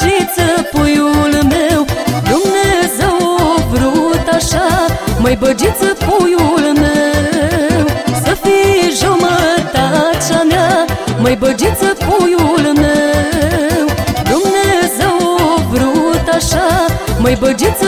Gheorghiță, puiul meu Dumnezeu vrut așa Măi băgiță, puiul meu. Să fii jumătatea mea Măi băgiță, puiul meu. Dumnezeu vrut așa Măi băgiță,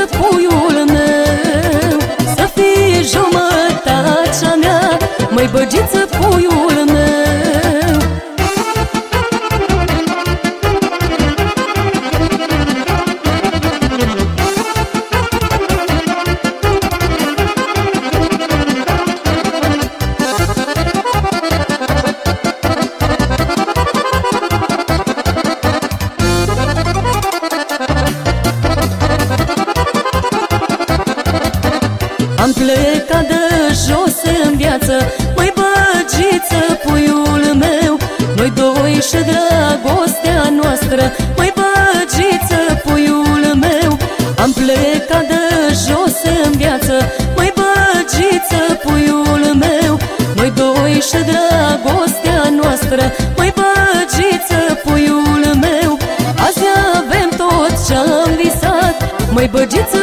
Noi doi și dragostea noastră Măi băgiță, puiul meu. Am plecat de jos în viață Măi băgiță, puiul meu. Noi doi și dragostea noastră Măi băgiță, puiul meu. Azi avem tot ce-am visat Măi băgiță,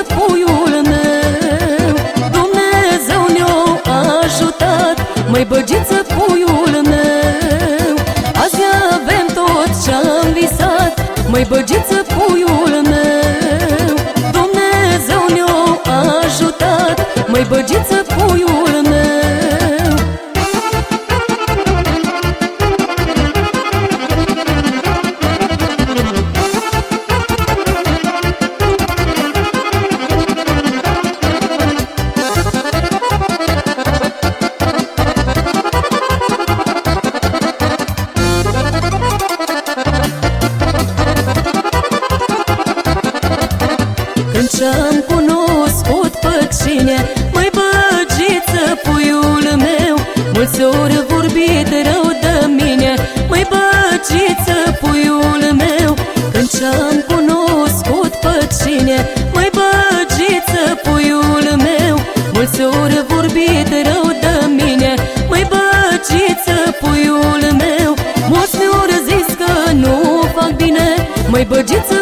ori vorbit rău de mine. Măi băgiță, puiul meu Când ce-am cunoscut pe cine? Măi băgiță, puiul meu Mulți ori vorbit rău de mine. Măi băgiță, puiul meu Mulți mi-au zis că nu fac bine. Măi băgiță,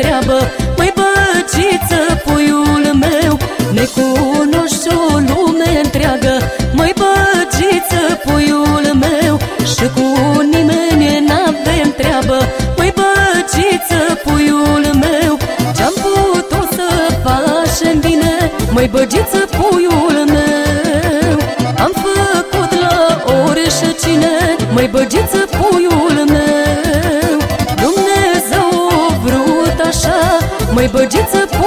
treabă. Măi băgiță, puiul meu Ne cunoști o lume întreagă. Măi băgiță, puiul meu Și cu nimeni n-avem treabă. Măi băgiță, puiul meu Ce-am putut să facem bine? Măi băgiță, Măi băgiță, puiul